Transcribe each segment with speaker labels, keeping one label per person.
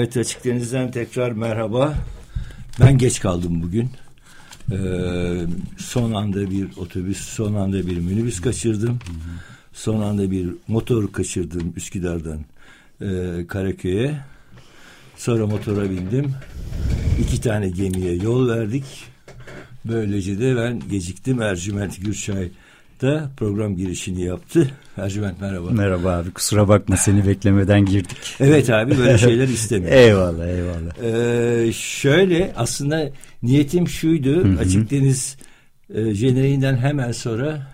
Speaker 1: Evet Açık Deniz'den tekrar merhaba. Ben geç kaldım bugün. Ee, son anda bir otobüs, son anda bir minibüs kaçırdım. Son anda bir motor kaçırdım Üsküdar'dan e, Karaköy'e. Sonra motora bindim. İki tane gemiye yol verdik. Böylece de ben geciktim. Ercüment Gürçay da program girişini yaptı. Ercüment merhaba.
Speaker 2: Merhaba abi kusura bakma seni beklemeden girdik.
Speaker 1: Evet abi böyle şeyler istemiyorum.
Speaker 2: eyvallah eyvallah.
Speaker 1: Ee, şöyle aslında niyetim şuydu. Açık Deniz e, jeneriğinden hemen sonra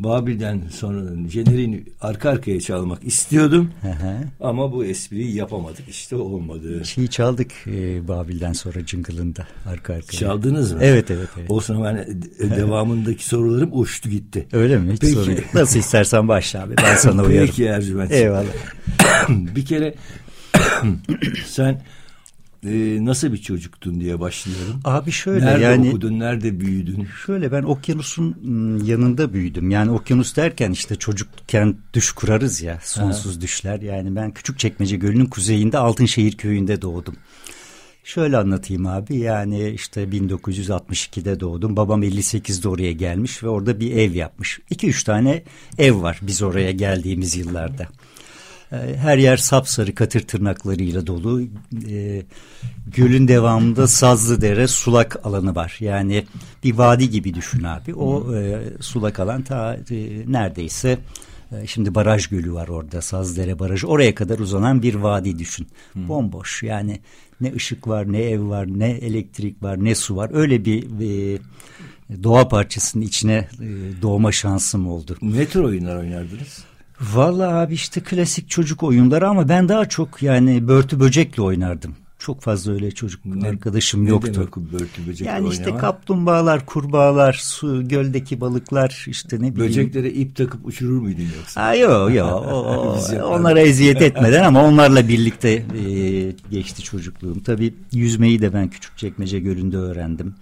Speaker 1: Babil'den sonra jeneriğini arka arkaya çalmak istiyordum. Hı hı. Ama bu espriyi yapamadık işte olmadı.
Speaker 2: Şeyi çaldık e, Babil'den sonra jingle'ında arka arkaya.
Speaker 1: Çaldınız mı?
Speaker 2: Evet evet. evet.
Speaker 1: Olsun ben devamındaki sorularım uçtu gitti.
Speaker 2: Öyle mi? Hiç Peki. sorun yok. Nasıl istersen başla abi ben sana uyarım.
Speaker 1: Peki Ercüment.
Speaker 2: Eyvallah.
Speaker 1: bir kere sen e, nasıl bir çocuktun diye başlıyorum.
Speaker 2: Abi şöyle
Speaker 1: nerede
Speaker 2: yani.
Speaker 1: Nerede okudun, nerede büyüdün?
Speaker 2: Şöyle ben okyanusun yanında büyüdüm. Yani okyanus derken işte çocukken düş kurarız ya sonsuz ha. düşler. Yani ben Küçükçekmece Gölü'nün kuzeyinde Altınşehir köyünde doğdum. Şöyle anlatayım abi yani işte 1962'de doğdum. Babam 58'de oraya gelmiş ve orada bir ev yapmış. 2-3 tane ev var biz oraya geldiğimiz yıllarda. Ee, her yer sapsarı katır tırnaklarıyla dolu. E, gölün devamında Sazlı Dere sulak alanı var. Yani bir vadi gibi düşün abi. O e, sulak alan ta e, neredeyse e, şimdi baraj gölü var orada Sazlıdere Barajı. Oraya kadar uzanan bir vadi düşün. Hmm. Bomboş yani ne ışık var ne ev var ne elektrik var ne su var. Öyle bir e, doğa parçasının içine e, doğma şansım oldu.
Speaker 1: Ne tür oyunlar oynardınız?
Speaker 2: Vallahi abi işte klasik çocuk oyunları ama ben daha çok yani börtü böcekle oynardım. Çok fazla öyle çocuk ne, arkadaşım
Speaker 1: ne
Speaker 2: yoktu.
Speaker 1: Demek börtü böcekle
Speaker 2: yani işte oynama? kaplumbağalar, kurbağalar, su, göldeki balıklar işte ne bileyim.
Speaker 1: Böceklere ip takıp uçurur muydun yoksa?
Speaker 2: Aa, yok yok onlara eziyet etmeden ama onlarla birlikte e, geçti çocukluğum. Tabii yüzmeyi de ben küçük çekmece Gölü'nde öğrendim.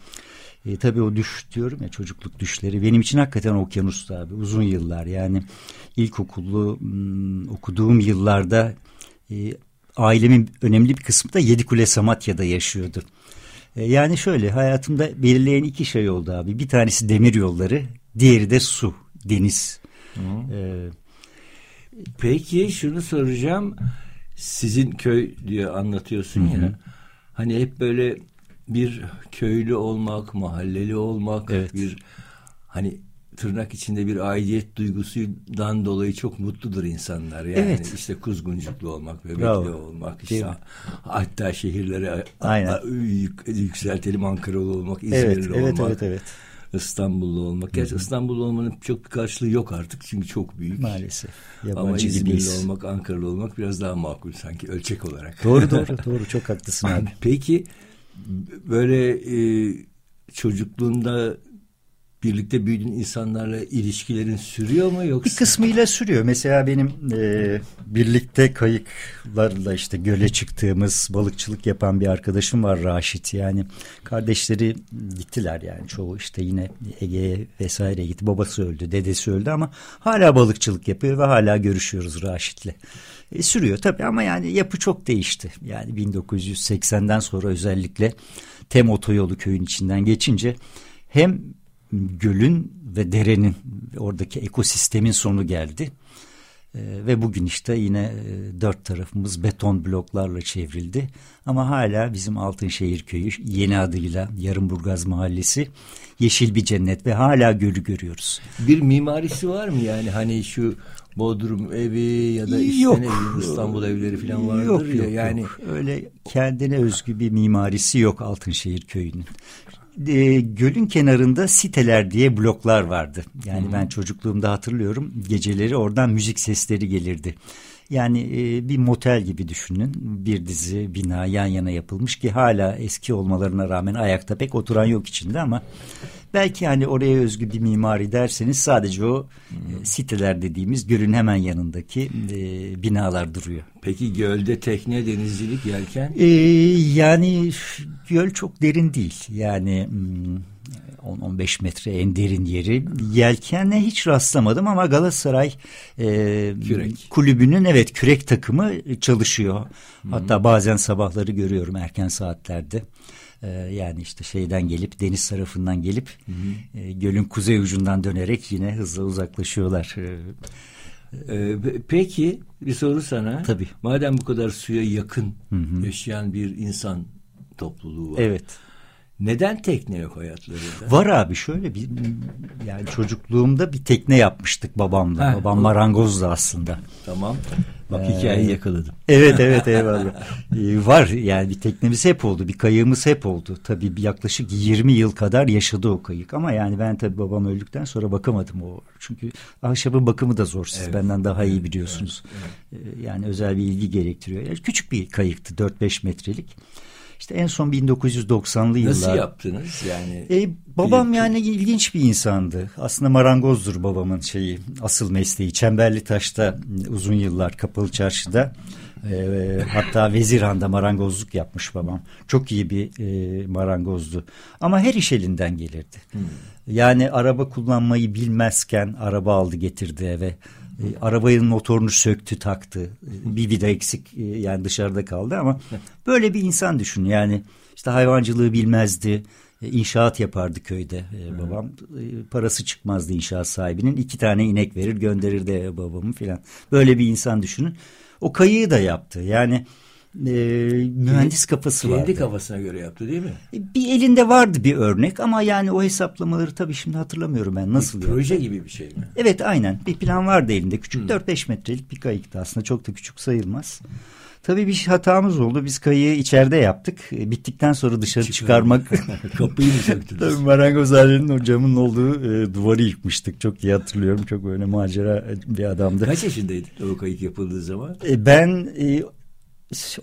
Speaker 2: E, tabii o düş diyorum ya çocukluk düşleri benim için hakikaten okyanustu abi uzun yıllar yani ilkokullu m, okuduğum yıllarda e, ailemin önemli bir kısmı da Yedikule Samatya'da yaşıyordu. E, yani şöyle hayatımda belirleyen iki şey oldu abi bir tanesi demir yolları diğeri de su deniz.
Speaker 1: E, Peki şunu soracağım sizin köy diye anlatıyorsun Hı -hı. ya hani hep böyle bir köylü olmak, mahalleli olmak, evet. bir hani tırnak içinde bir aidiyet duygusundan dolayı çok mutludur insanlar. Yani evet. işte kuzguncuklu olmak, bebekli Bravo. olmak, işte hatta şehirlere Aynen. Yük, yükseltelim Ankaralı olmak, İzmirli evet,
Speaker 2: evet,
Speaker 1: olmak.
Speaker 2: Evet, evet,
Speaker 1: İstanbullu olmak. Gerçi İstanbullu olmanın çok bir karşılığı yok artık çünkü çok büyük.
Speaker 2: Maalesef.
Speaker 1: Yabancı Ama İzmirli olmak, Ankaralı olmak biraz daha makul sanki ölçek olarak.
Speaker 2: Doğru doğru doğru çok haklısın abi.
Speaker 1: Peki böyle e, çocukluğunda birlikte büyüdüğün insanlarla ilişkilerin sürüyor mu yoksa?
Speaker 2: Bir kısmıyla sürüyor. Mesela benim e, birlikte kayıklarla işte göle çıktığımız balıkçılık yapan bir arkadaşım var Raşit. Yani kardeşleri gittiler yani çoğu işte yine Ege'ye vesaire gitti. Babası öldü, dedesi öldü ama hala balıkçılık yapıyor ve hala görüşüyoruz Raşit'le. E, sürüyor tabii ama yani yapı çok değişti. Yani 1980'den sonra özellikle Tem otoyolu köyün içinden geçince hem gölün ve derenin oradaki ekosistemin sonu geldi. E, ve bugün işte yine e, dört tarafımız beton bloklarla çevrildi. Ama hala bizim Altınşehir Köyü yeni adıyla Yarımburgaz Mahallesi yeşil bir cennet ve hala gölü görüyoruz.
Speaker 1: Bir mimarisi var mı yani hani şu Bodrum evi ya da işte yok. evi İstanbul evleri falan vardır
Speaker 2: yok,
Speaker 1: ya.
Speaker 2: Yok,
Speaker 1: yani
Speaker 2: yok. öyle kendine özgü bir mimarisi yok Altınşehir köyünün. E, gölün kenarında siteler diye bloklar vardı. Yani hmm. ben çocukluğumda hatırlıyorum geceleri oradan müzik sesleri gelirdi. Yani e, bir motel gibi düşünün. Bir dizi bina yan yana yapılmış ki hala eski olmalarına rağmen ayakta pek oturan yok içinde ama belki hani oraya özgü bir mimari derseniz sadece o e, siteler dediğimiz gölün hemen yanındaki e, binalar duruyor.
Speaker 1: Peki gölde tekne, denizcilik, yelken?
Speaker 2: Ee, yani göl çok derin değil. Yani hmm, 10-15 metre en derin yeri. Yelkenle hiç rastlamadım ama Galatasaray e,
Speaker 1: Kürek.
Speaker 2: kulübünün evet kürek takımı çalışıyor. Hatta bazen sabahları görüyorum erken saatlerde. E, yani işte şeyden gelip deniz tarafından gelip e, gölün kuzey ucundan dönerek yine hızla uzaklaşıyorlar. E,
Speaker 1: Ee, pe- peki bir soru sana.
Speaker 2: Tabii.
Speaker 1: Madem bu kadar suya yakın yaşayan bir insan topluluğu var.
Speaker 2: evet.
Speaker 1: Neden tekne yok hayatlarında?
Speaker 2: Var abi şöyle bir yani çocukluğumda bir tekne yapmıştık babamla.
Speaker 1: Ha,
Speaker 2: Babam
Speaker 1: o-
Speaker 2: marangozdu aslında.
Speaker 1: Tamam. Bak hikayeyi yakaladım.
Speaker 2: Evet evet eyvallah. Ee, var yani bir teknemiz hep oldu. Bir kayığımız hep oldu. Tabii yaklaşık 20 yıl kadar yaşadı o kayık. Ama yani ben tabii babam öldükten sonra bakamadım o. Çünkü ahşabın bakımı da zor. Siz
Speaker 1: Evet.
Speaker 2: benden daha iyi biliyorsunuz. Ee, Yani özel bir ilgi gerektiriyor. Yani küçük bir kayıktı 4-5 metrelik. İşte en son 1990'lı yıllar.
Speaker 1: Nasıl yaptınız yani?
Speaker 2: E, babam yani ilginç bir insandı. Aslında marangozdur babamın şeyi, asıl mesleği. Çemberli Taş'ta uzun yıllar kapalı çarşıda. e, hatta Vezirhan'da marangozluk yapmış babam. Çok iyi bir e, marangozdu. Ama her iş elinden gelirdi. Yani araba kullanmayı bilmezken araba aldı getirdi eve. E, arabanın motorunu söktü taktı. E, Bir vida eksik e, yani dışarıda kaldı ama böyle bir insan düşün. Yani işte hayvancılığı bilmezdi. E, İnşaat yapardı köyde e, babam. E, Parası çıkmazdı inşaat sahibinin. iki tane inek verir gönderirdi babamı filan. Böyle bir insan düşünün. O kayığı da yaptı. Yani e, mühendis kafası vardı.
Speaker 1: Kendi kafasına göre yaptı değil mi?
Speaker 2: E, Bir elinde vardı bir örnek ama yani o hesaplamaları tabii şimdi hatırlamıyorum ben nasıl yaptı.
Speaker 1: Proje gibi bir şey mi?
Speaker 2: Evet aynen bir plan vardı elinde küçük 4-5 metrelik bir kayıktı aslında çok da küçük sayılmaz. Tabii bir hatamız oldu biz kayığı içeride yaptık E, bittikten sonra dışarı çıkarmak
Speaker 1: Kapıyı mı söktünüz?
Speaker 2: Tabii marangozhanenin o camın olduğu e, duvarı yıkmıştık çok iyi hatırlıyorum çok böyle macera bir adamdı.
Speaker 1: Kaç yaşındaydın o kayık yapıldığı zaman?
Speaker 2: E, ben e,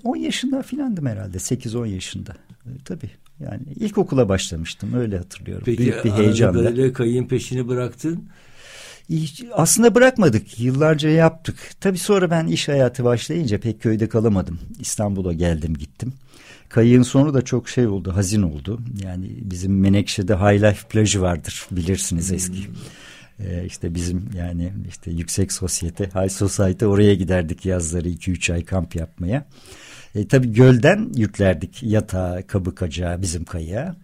Speaker 2: 10 yaşında filandım herhalde 8-10 yaşında E, tabii yani ilkokula başlamıştım öyle hatırlıyorum
Speaker 1: Peki
Speaker 2: büyük bir heyecanla.
Speaker 1: kadarıyla kayığın peşini bıraktın.
Speaker 2: Aslında bırakmadık. Yıllarca yaptık. Tabii sonra ben iş hayatı başlayınca pek köyde kalamadım. İstanbul'a geldim gittim. Kayığın sonu da çok şey oldu, hazin oldu. Yani bizim Menekşe'de High Life plajı vardır bilirsiniz eski. Ee, işte bizim yani işte yüksek sosyete, high society oraya giderdik yazları 2-3 ay kamp yapmaya. E, tabii gölden yüklerdik yatağı, kabı kacağı bizim kayığa.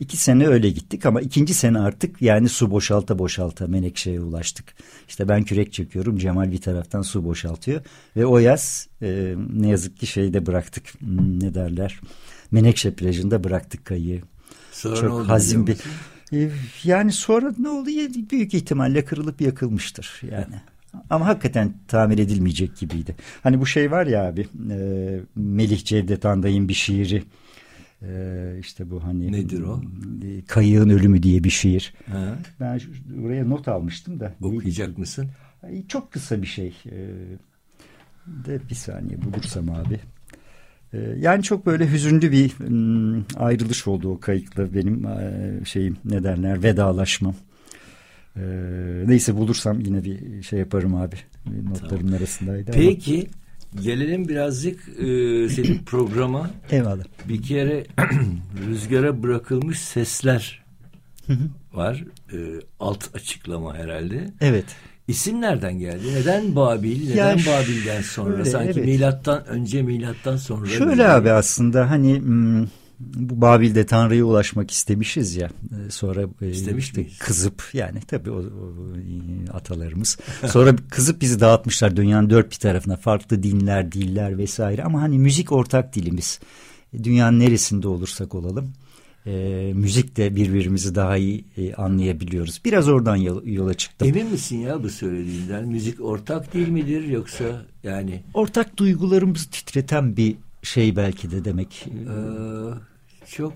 Speaker 2: İki sene öyle gittik ama ikinci sene artık yani su boşalta boşalta Menekşe'ye ulaştık. İşte ben kürek çekiyorum Cemal bir taraftan su boşaltıyor. Ve o yaz e, ne yazık ki şeyde bıraktık Hmm, ne derler Menekşe plajında bıraktık kayığı.
Speaker 1: Sonra
Speaker 2: Çok hazin bir...
Speaker 1: musun?
Speaker 2: E, Yani sonra ne oldu? Büyük ihtimalle kırılıp yakılmıştır yani. Ama hakikaten tamir edilmeyecek gibiydi. Hani bu şey var ya abi e, Melih Cevdet Anday'ın bir şiiri. E, işte bu hani
Speaker 1: Nedir o?
Speaker 2: e, Kayığın Ölümü diye bir şiir.
Speaker 1: Ha?
Speaker 2: Ben buraya not almıştım da.
Speaker 1: Okuyacak mısın?
Speaker 2: Çok kısa bir şey. E, de bir saniye bulursam abi. E, Yani çok böyle hüzünlü bir mm, ayrılış oldu o kayıkla benim e, şeyim ne derler vedalaşmam. E, Neyse bulursam yine bir şey yaparım abi. Notlarımın arasındaydı ama.
Speaker 1: Peki gelelim birazcık e, senin programa.
Speaker 2: Eyvallah.
Speaker 1: Bir kere rüzgara bırakılmış sesler var. E, alt açıklama herhalde.
Speaker 2: Evet.
Speaker 1: İsim nereden geldi? Neden Babil? Neden
Speaker 2: Ya
Speaker 1: Babil'den sonra?
Speaker 2: şöyle,
Speaker 1: Sanki
Speaker 2: evet.
Speaker 1: milattan önce milattan sonra.
Speaker 2: Şöyle
Speaker 1: gibi.
Speaker 2: abi aslında hani mm, bu Babil'de Tanrı'ya ulaşmak istemişiz ya e, sonra e,
Speaker 1: İstemiş
Speaker 2: işte
Speaker 1: miyiz?
Speaker 2: kızıp yani tabii o, o, e, atalarımız sonra kızıp bizi dağıtmışlar dünyanın dört bir tarafına farklı dinler diller vesaire ama hani müzik ortak dilimiz dünyanın neresinde olursak olalım e, müzik de birbirimizi daha iyi e, anlayabiliyoruz biraz oradan yol- yola çıktım.
Speaker 1: Emin misin ya bu söylediğinden? Müzik ortak değil midir yoksa yani
Speaker 2: Ortak duygularımızı titreten bir şey belki de demek.
Speaker 1: e, çok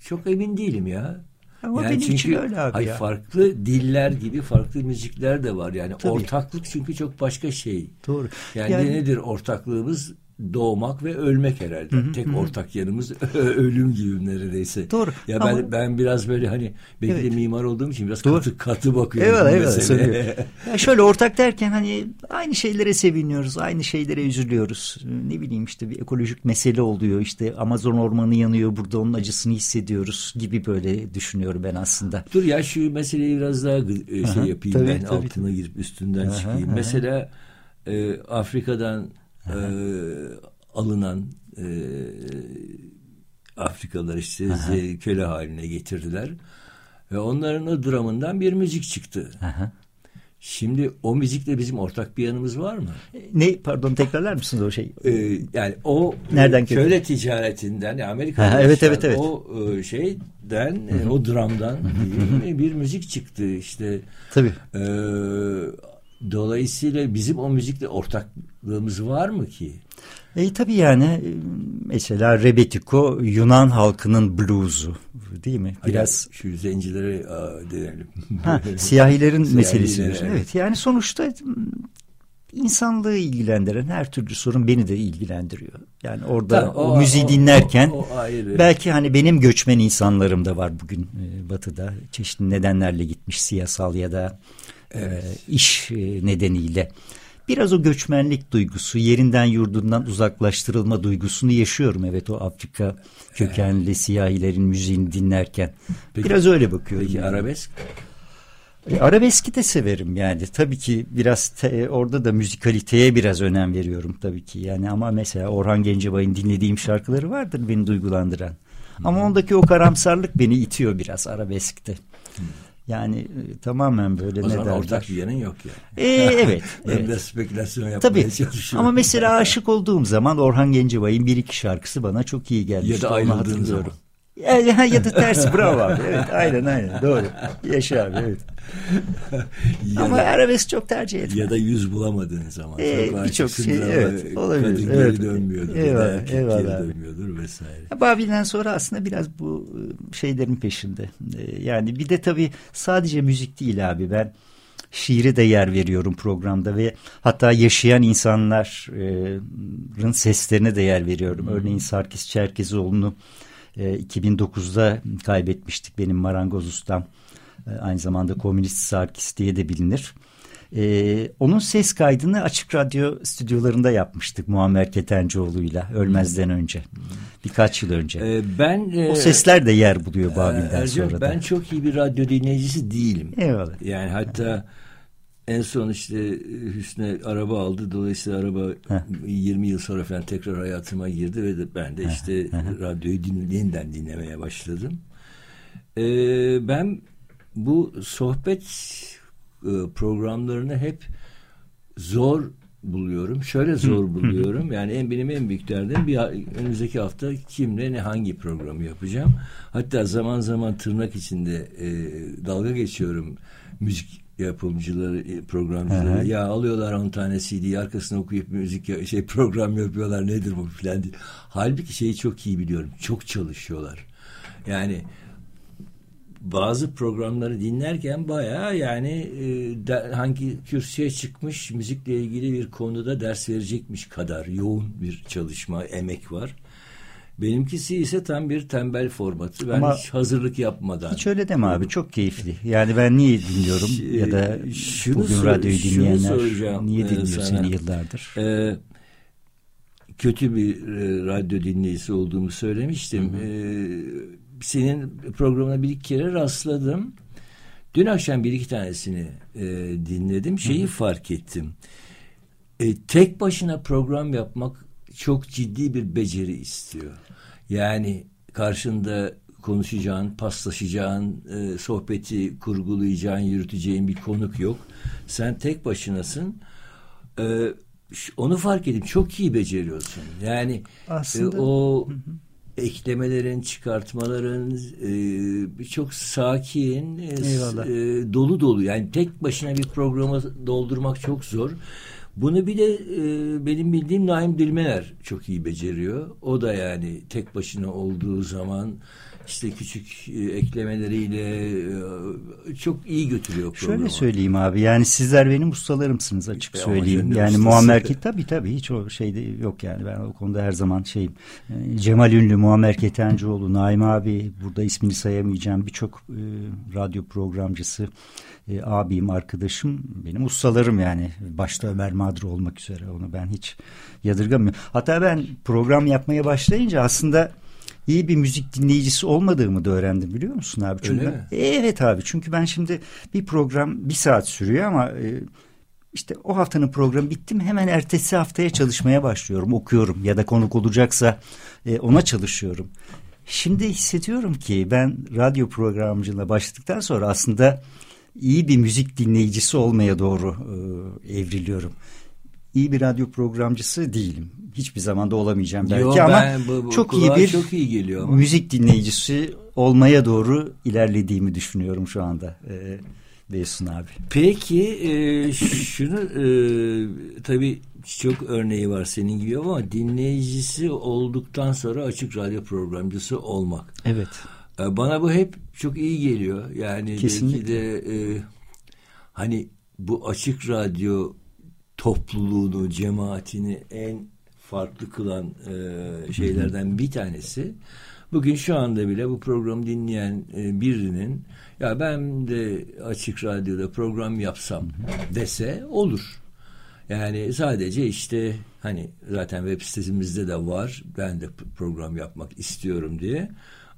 Speaker 1: çok emin değilim ya.
Speaker 2: Ama
Speaker 1: yani
Speaker 2: benim
Speaker 1: çünkü,
Speaker 2: için öyle abi
Speaker 1: hayır,
Speaker 2: ya.
Speaker 1: Farklı diller gibi farklı müzikler de var. Yani
Speaker 2: Tabii.
Speaker 1: ortaklık çünkü çok başka şey.
Speaker 2: Doğru.
Speaker 1: Yani,
Speaker 2: Yani-
Speaker 1: nedir ortaklığımız? Doğmak ve ölmek herhalde. Tek ortak yanımız ölüm gibi neredeyse.
Speaker 2: Doğru.
Speaker 1: Ya ben
Speaker 2: Ama-
Speaker 1: ben biraz böyle hani belki
Speaker 2: Evet.
Speaker 1: de mimar olduğum için biraz
Speaker 2: Doğru.
Speaker 1: katı katı bakıyorum. Meseleye.
Speaker 2: söylüyor. Ya şöyle ortak derken hani aynı şeylere seviniyoruz, aynı şeylere üzülüyoruz. Ne bileyim işte bir ekolojik mesele oluyor. İşte Amazon ormanı yanıyor burada onun acısını hissediyoruz gibi böyle düşünüyorum ben aslında.
Speaker 1: Dur ya şu meseleyi biraz daha e, şey
Speaker 2: Aha,
Speaker 1: yapayım
Speaker 2: tabii,
Speaker 1: ben
Speaker 2: tabii,
Speaker 1: altına girip üstünden
Speaker 2: Aha,
Speaker 1: çıkayım.
Speaker 2: aha.
Speaker 1: Mesela e, Afrika'dan e, alınan e, Afrikalılar işte ze- köle haline getirdiler ve onların o dramından bir müzik çıktı.
Speaker 2: Aha.
Speaker 1: Şimdi o müzikle bizim ortak bir yanımız var mı?
Speaker 2: Ne pardon tekrarlar mısınız o şey?
Speaker 1: Ee, yani o
Speaker 2: Nereden
Speaker 1: köle ticaretinden yani Amerika'da
Speaker 2: Ha, evet, evet, evet.
Speaker 1: o e, şeyden e, o dramdan bir, bir müzik çıktı işte.
Speaker 2: Tabii.
Speaker 1: Ee, dolayısıyla bizim o müzikle ortaklığımız var mı ki?
Speaker 2: E tabii yani e, mesela Rebetiko Yunan halkının bluzu değil mi? Biraz
Speaker 1: Hani şu zencilere denelim.
Speaker 2: ha, siyahilerin
Speaker 1: Siyahiler,
Speaker 2: meselesi diyorsun.
Speaker 1: evet.
Speaker 2: Yani sonuçta m, insanlığı ilgilendiren her türlü sorun beni de ilgilendiriyor. Yani orada
Speaker 1: Tamam,
Speaker 2: o, müziği
Speaker 1: o-
Speaker 2: dinlerken
Speaker 1: o- o ayrı.
Speaker 2: belki hani benim göçmen insanlarım da var bugün e, batıda çeşitli nedenlerle gitmiş siyasal ya da e, iş e, nedeniyle. Biraz o göçmenlik duygusu, yerinden yurdundan uzaklaştırılma duygusunu yaşıyorum. Evet o Afrika kökenli siyahilerin müziğini dinlerken.
Speaker 1: Peki-
Speaker 2: Biraz öyle bakıyorum.
Speaker 1: Peki
Speaker 2: yani.
Speaker 1: arabesk?
Speaker 2: E, Arabeski de severim yani. Tabii ki biraz te- orada da müzikaliteye biraz önem veriyorum tabii ki. Yani ama mesela Orhan Gencebay'ın dinlediğim şarkıları vardır beni duygulandıran. Ama ondaki o karamsarlık beni itiyor biraz arabeskte. Yani e, tamamen böyle
Speaker 1: O
Speaker 2: ne derler?
Speaker 1: ortak bir yanın yok ya.
Speaker 2: E, evet.
Speaker 1: Ben
Speaker 2: evet.
Speaker 1: biraz spekülasyon yapmaya
Speaker 2: Tabii.
Speaker 1: çalışıyorum.
Speaker 2: Ama mesela aşık olduğum zaman Orhan Gencebay'ın bir iki şarkısı bana çok iyi gelmişti.
Speaker 1: Ya da
Speaker 2: hatırlıyorum.
Speaker 1: zaman.
Speaker 2: Ya, ya, ya da tersi bravo abi. Evet aynen aynen doğru. Yaşa abi evet.
Speaker 1: Ya
Speaker 2: Ama
Speaker 1: da-
Speaker 2: arabesk çok tercih etmem.
Speaker 1: Ya da yüz bulamadığın zaman.
Speaker 2: Ee,
Speaker 1: Çok
Speaker 2: birçok şey, evet, olabilir,
Speaker 1: Kadın
Speaker 2: evet.
Speaker 1: geri dönmüyordur.
Speaker 2: Eyvallah,
Speaker 1: erkek
Speaker 2: eyvallah
Speaker 1: geri
Speaker 2: abi.
Speaker 1: dönmüyordur vesaire.
Speaker 2: Ya Babil'den sonra aslında biraz bu e, şeylerin peşinde. E, Yani bir de tabii sadece müzik değil abi ben şiire de yer veriyorum programda ve hatta yaşayan insanların seslerine de yer veriyorum. Örneğin Sarkis Çerkezoğlu'nu e, 2009'da kaybetmiştik benim marangoz ustam. E, Aynı zamanda komünist Sarkis diye de bilinir. Ee, onun ses kaydını Açık Radyo stüdyolarında yapmıştık Muammer Ketencoğlu'yla ölmezden önce. Birkaç yıl önce.
Speaker 1: Ee, ben e,
Speaker 2: o sesler de yer buluyor Babil'den
Speaker 1: Ercan,
Speaker 2: sonra da.
Speaker 1: Ben çok iyi bir radyo dinleyicisi değilim.
Speaker 2: Eyvallah.
Speaker 1: Yani hatta en son işte Hüsnü araba aldı. Dolayısıyla araba
Speaker 2: Heh.
Speaker 1: 20 yıl sonra falan tekrar hayatıma girdi ve de ben de işte radyoyu din, yeniden dinlemeye başladım. Ee, ben bu sohbet e, programlarını hep zor buluyorum. Şöyle zor buluyorum. Yani en benim en büyük derdim bir önümüzdeki hafta kimle ne hangi programı yapacağım. Hatta zaman zaman tırnak içinde e, dalga geçiyorum müzik yapımcıları, e, programcıları.
Speaker 2: Hı hı.
Speaker 1: Ya alıyorlar 10 tane CD arkasına okuyup müzik şey program yapıyorlar nedir bu filan diye. Halbuki şeyi çok iyi biliyorum. Çok çalışıyorlar. Yani bazı programları dinlerken bayağı yani e, de- hangi kürsüye çıkmış müzikle ilgili bir konuda ders verecekmiş kadar yoğun bir çalışma, emek var. Benimkisi ise tam bir tembel formatı. Ben
Speaker 2: Ama
Speaker 1: hiç hazırlık yapmadan.
Speaker 2: Hiç öyle deme abi çok keyifli. Yani ben niye dinliyorum ya da
Speaker 1: şunu
Speaker 2: bugün radyoyu dinleyenler niye
Speaker 1: e,
Speaker 2: dinliyor
Speaker 1: sana.
Speaker 2: seni yıllardır?
Speaker 1: Ee, kötü bir e, radyo dinleyicisi olduğumu söylemiştim. Ee, senin programına bir iki kere rastladım. Dün akşam bir iki tanesini e, dinledim. Şeyi fark ettim. E, tek başına program yapmak çok ciddi bir beceri istiyor. Yani karşında konuşacağın, paslaşacağın, e, sohbeti kurgulayacağın, yürüteceğin bir konuk yok. Sen tek başınasın. E, onu fark edip çok iyi beceriyorsun. Yani
Speaker 2: Aslında-
Speaker 1: e, o eklemelerin, çıkartmaların e, çok sakin, e, e, dolu dolu. Yani tek başına bir programı doldurmak çok zor. Bunu bir de e, benim bildiğim Naim Dilmener çok iyi beceriyor. O da yani tek başına olduğu zaman işte küçük e, eklemeleriyle e, çok iyi götürüyor programı.
Speaker 2: Şöyle söyleyeyim abi yani sizler benim ustalarımsınız açık söyleyeyim. Yani
Speaker 1: ustası.
Speaker 2: Muammer ki tabii tabii hiç o şeyde yok yani ben o konuda her zaman şeyim. E, Cemal Ünlü, Muammer Ketencoğlu, Naim abi burada ismini sayamayacağım birçok e, radyo programcısı e, abim, arkadaşım benim ustalarım yani. Başta Ömer Madra olmak üzere onu ben hiç yadırgamıyorum. Hatta ben program yapmaya başlayınca aslında iyi bir müzik dinleyicisi olmadığımı da öğrendim biliyor musun abi? Çünkü
Speaker 1: Öyle
Speaker 2: ben-
Speaker 1: mi?
Speaker 2: Evet abi çünkü ben şimdi bir program bir saat sürüyor ama e, işte o haftanın programı bitti mi hemen ertesi haftaya çalışmaya başlıyorum, okuyorum ya da konuk olacaksa e, ona çalışıyorum. Şimdi hissediyorum ki ben radyo programcılığına başladıktan sonra aslında iyi bir müzik dinleyicisi olmaya doğru e, evriliyorum. İyi bir radyo programcısı değilim. Hiçbir zaman da olamayacağım belki
Speaker 1: Yo,
Speaker 2: ama
Speaker 1: bu- bu
Speaker 2: çok iyi bir
Speaker 1: çok iyi geliyor ama.
Speaker 2: müzik dinleyicisi olmaya doğru ilerlediğimi düşünüyorum şu anda. E, Beysun abi.
Speaker 1: Peki e, şunu e, tabii çok örneği var senin gibi ama dinleyicisi olduktan sonra açık radyo programcısı olmak.
Speaker 2: Evet.
Speaker 1: E, Bana bu hep çok iyi geliyor. Yani
Speaker 2: Kesinlikle.
Speaker 1: belki de e, hani bu açık radyo topluluğunu, cemaatini en farklı kılan e, şeylerden bir tanesi. Bugün şu anda bile bu programı dinleyen e, birinin ya ben de açık radyoda program yapsam dese olur. Yani sadece işte hani zaten web sitemizde de var. Ben de program yapmak istiyorum diye.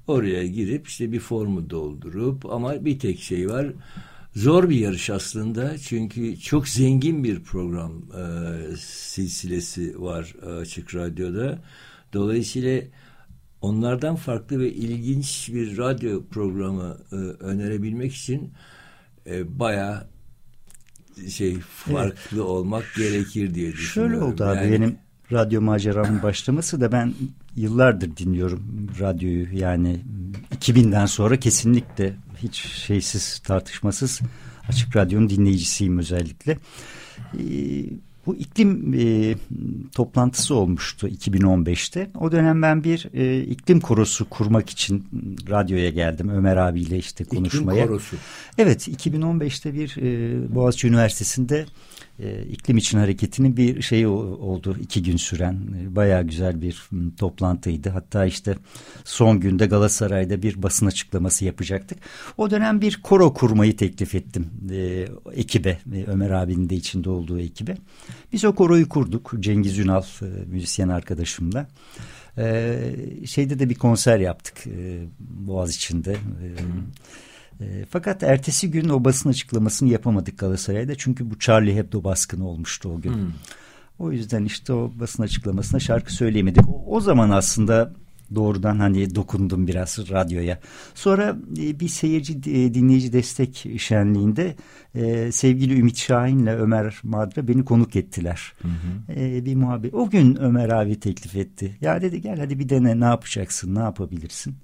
Speaker 1: Oraya girip işte bir formu doldurup ama bir tek şey var. Zor bir yarış aslında çünkü çok zengin bir program e, silsilesi var e, açık radyoda. Dolayısıyla onlardan farklı ve ilginç bir radyo programı e, önerebilmek için e, bayağı şey farklı olmak gerekir diye düşünüyorum.
Speaker 2: Şöyle oldu abi
Speaker 1: Yani-
Speaker 2: benim radyo maceramın başlaması da ben yıllardır dinliyorum radyoyu yani 2000'den sonra kesinlikle hiç şeysiz tartışmasız açık radyonun dinleyicisiyim özellikle. Ee, bu iklim e, toplantısı olmuştu 2015'te. O dönem ben bir e, iklim korosu kurmak için radyoya geldim Ömer abiyle işte konuşmaya.
Speaker 1: İklim korosu.
Speaker 2: Evet 2015'te bir e, Boğaziçi Üniversitesi'nde iklim için hareketinin bir şeyi oldu iki gün süren e, bayağı güzel bir toplantıydı. Hatta işte son günde Galatasaray'da bir basın açıklaması yapacaktık. O dönem bir koro kurmayı teklif ettim e, ekibe e, Ömer abinin de içinde olduğu ekibe. Biz o koroyu kurduk Cengiz Ünal e, müzisyen arkadaşımla. E, şeyde de bir konser yaptık e, Boğaziçi'nde. E, e, fakat ertesi gün o basın açıklamasını yapamadık Galatasaray'da. Çünkü bu Charlie Hebdo baskını olmuştu o gün.
Speaker 1: Hmm.
Speaker 2: O yüzden işte o basın açıklamasında şarkı söyleyemedik. O, o zaman aslında doğrudan hani dokundum biraz radyoya. Sonra e, bir seyirci e, dinleyici destek şenliğinde e, sevgili Ümit Şahin'le Ömer Madra beni konuk ettiler. E, bir muhabbet. O gün Ömer abi teklif etti. Ya dedi gel hadi bir dene ne yapacaksın ne yapabilirsin.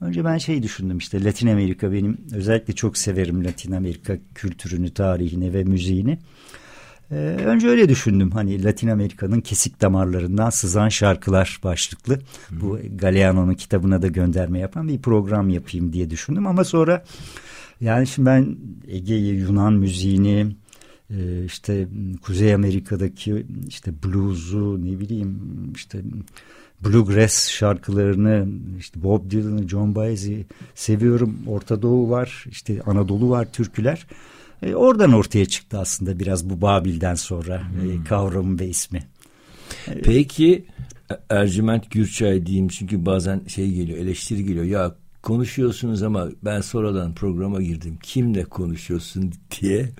Speaker 2: Önce ben şey düşündüm işte Latin Amerika benim özellikle çok severim Latin Amerika kültürünü, tarihini ve müziğini. Ee, önce öyle düşündüm hani Latin Amerika'nın kesik damarlarından sızan şarkılar başlıklı. Bu Galeano'nun kitabına da gönderme yapan bir program yapayım diye düşündüm ama sonra yani şimdi ben Ege'yi, Yunan müziğini, e, işte Kuzey Amerika'daki işte blues'u ne bileyim işte bluegrass şarkılarını işte Bob Dylan'ı, John Baez'i seviyorum. Orta Doğu var, işte Anadolu var, türküler. E, oradan ortaya çıktı aslında biraz bu Babil'den sonra e, kavramı ve ismi.
Speaker 1: Peki Ercüment Gürçay diyeyim çünkü bazen şey geliyor eleştiri geliyor ya konuşuyorsunuz ama ben sonradan programa girdim. Kimle konuşuyorsun diye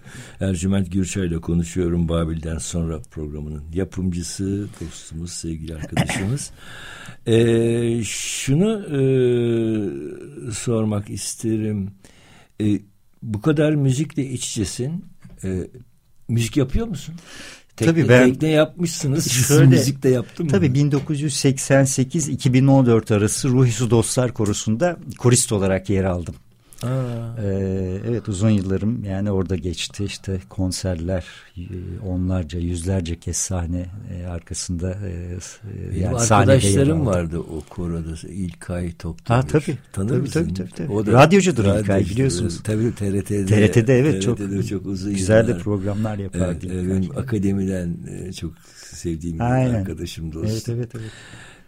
Speaker 1: Ercüment Gürçay ile konuşuyorum Babil'den sonra programının yapımcısı dostumuz sevgili arkadaşımız. Ee, şunu e, sormak isterim. E, bu kadar müzikle iç içesin. E, müzik yapıyor musun? Tekne,
Speaker 2: Tabii ben-
Speaker 1: tekne yapmışsınız.
Speaker 2: Şöyle-
Speaker 1: müzik de yaptın mı?
Speaker 2: Tabii 1988-2014 arası Ruhi Su Dostlar Korusu'nda korist olarak yer aldım. Ee, evet uzun yıllarım yani orada geçti işte konserler onlarca yüzlerce kez sahne e, arkasında e,
Speaker 1: Benim yani arkadaşlarım vardı o koroda İlkay Toptan.
Speaker 2: Ha tabii.
Speaker 1: Tanır
Speaker 2: tabii,
Speaker 1: mısın?
Speaker 2: Tabii, tabii, tabii. O da Radyocudur radyo İlkay biliyorsunuz.
Speaker 1: Tabii TRT'de.
Speaker 2: TRT'de evet
Speaker 1: TRT'de
Speaker 2: çok, çok uzun güzel yıllar. de programlar yapardı.
Speaker 1: Evet, benim akademiden e, çok sevdiğim Aynen. bir arkadaşım dost.
Speaker 2: Evet evet evet.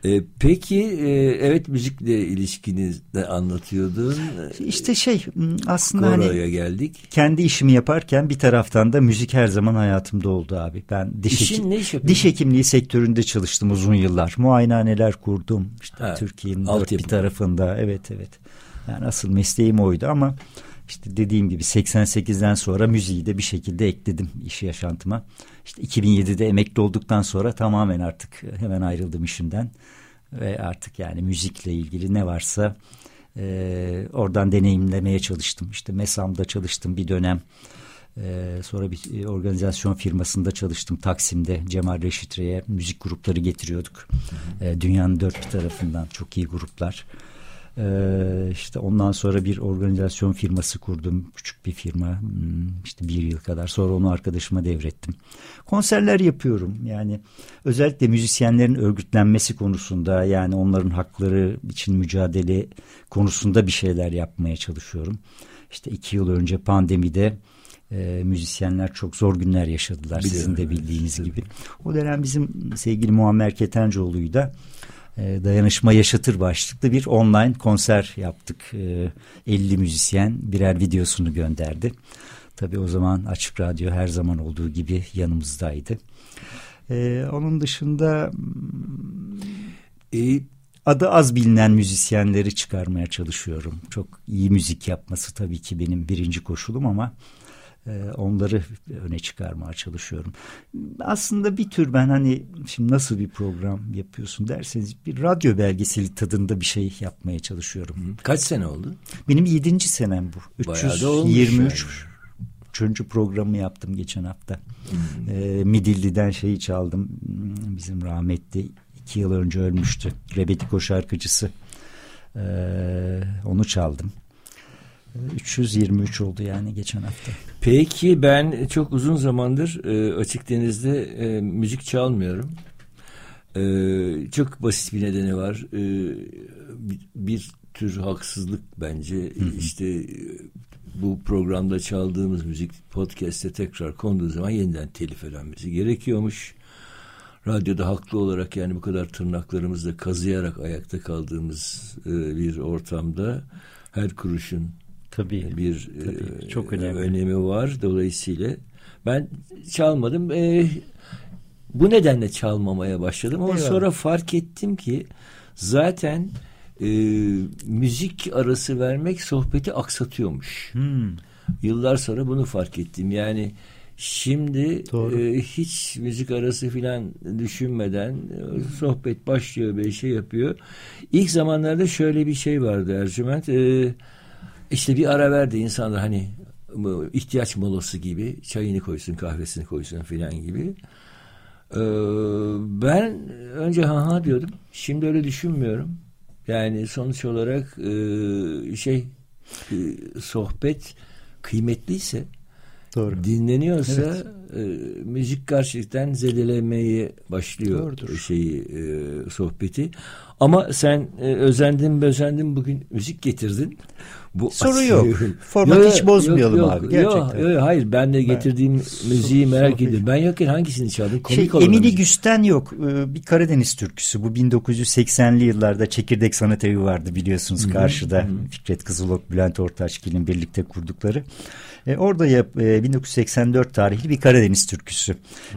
Speaker 1: E, peki e, evet müzikle ilişkiniz de anlatıyordun.
Speaker 2: İşte şey aslında
Speaker 1: Koro'ya
Speaker 2: hani
Speaker 1: geldik.
Speaker 2: kendi işimi yaparken bir taraftan da müzik her zaman hayatımda oldu abi. Ben diş,
Speaker 1: İşin ne iş
Speaker 2: diş hekimliği sektöründe çalıştım uzun yıllar. Muayenehaneler kurdum. İşte Türkiye'nin dört bir tarafında. Evet evet. Yani asıl mesleğim oydu ama işte dediğim gibi 88'den sonra müziği de bir şekilde ekledim iş yaşantıma. İşte 2007'de emekli olduktan sonra tamamen artık hemen ayrıldım işimden. Ve artık yani müzikle ilgili ne varsa e, oradan deneyimlemeye çalıştım. İşte MESAM'da çalıştım bir dönem. Ee, sonra bir organizasyon firmasında çalıştım Taksim'de Cemal Reşitre'ye müzik grupları getiriyorduk. Ee, dünyanın dört bir tarafından çok iyi gruplar. Ee, işte ondan sonra bir organizasyon firması kurdum. Küçük bir firma. Hmm, işte bir yıl kadar. Sonra onu arkadaşıma devrettim. Konserler yapıyorum. Yani özellikle müzisyenlerin örgütlenmesi konusunda yani onların hakları için mücadele konusunda bir şeyler yapmaya çalışıyorum. İşte iki yıl önce pandemide e, müzisyenler çok zor günler yaşadılar Biliyorum, sizin de bildiğiniz evet. gibi. O dönem bizim sevgili Muammer Ketencoğlu'yu da dayanışma yaşatır başlıklı bir online konser yaptık. E, 50 müzisyen birer videosunu gönderdi. Tabii o zaman Açık Radyo her zaman olduğu gibi yanımızdaydı. E, onun dışında e, adı az bilinen müzisyenleri çıkarmaya çalışıyorum. Çok iyi müzik yapması tabii ki benim birinci koşulum ama ee, onları öne çıkarmaya çalışıyorum. Aslında bir tür ben hani şimdi nasıl bir program yapıyorsun derseniz bir radyo belgeseli tadında bir şey yapmaya çalışıyorum.
Speaker 1: Kaç sene oldu?
Speaker 2: Benim yedinci senem bu. 323 üçüncü programı yaptım geçen hafta. Hmm. E, Midilli'den şeyi çaldım. Bizim rahmetli iki yıl önce ölmüştü. Rebetiko şarkıcısı. E, onu çaldım. 323 oldu yani geçen hafta.
Speaker 1: Peki ben çok uzun zamandır e, Açık Deniz'de e, müzik çalmıyorum. E, çok basit bir nedeni var. E, bir, bir tür haksızlık bence. Hı hı. İşte bu programda çaldığımız müzik podcast'te tekrar konduğu zaman yeniden telif edilmesi gerekiyormuş. Radyoda haklı olarak yani bu kadar tırnaklarımızla kazıyarak ayakta kaldığımız e, bir ortamda her kuruşun
Speaker 2: Tabii.
Speaker 1: Bir tabii, e, çok önemli. önemi var. Dolayısıyla ben çalmadım. E, bu nedenle çalmamaya başladım ama Eyvallah. sonra fark ettim ki zaten e, müzik arası vermek sohbeti aksatıyormuş. Hmm. Yıllar sonra bunu fark ettim. Yani şimdi e, hiç müzik arası filan düşünmeden e, sohbet başlıyor bir şey yapıyor. İlk zamanlarda şöyle bir şey vardı Ercüment. E, işte bir ara verdi insanlar hani ihtiyaç molası gibi çayını koysun kahvesini koysun filan gibi. Ee, ben önce ha ha diyordum. Şimdi öyle düşünmüyorum. Yani sonuç olarak e, şey e, sohbet kıymetliyse Doğru. dinleniyorsa evet. e, müzik gerçekten zedelemeye başlıyor Doğrudur. şeyi e, sohbeti. Ama sen e, özendin özendin bugün müzik getirdin.
Speaker 2: Bu Soru yok. Format hiç bozmayalım yok, yok, abi. Gerçekten.
Speaker 1: Yok, yok, hayır ben de getirdiğim ben, müziği merak ediyorum. Ben yokken hangisini çaldın?
Speaker 2: Komik şey, Emine Güsten yok. Ee, bir Karadeniz türküsü. Bu 1980'li yıllarda Çekirdek Sanat Evi vardı biliyorsunuz Hı-hı. karşıda. Hı-hı. Fikret Kızılok, Bülent Ortaçgil'in birlikte kurdukları. E, orada yap, e, 1984 tarihli bir Karadeniz türküsü.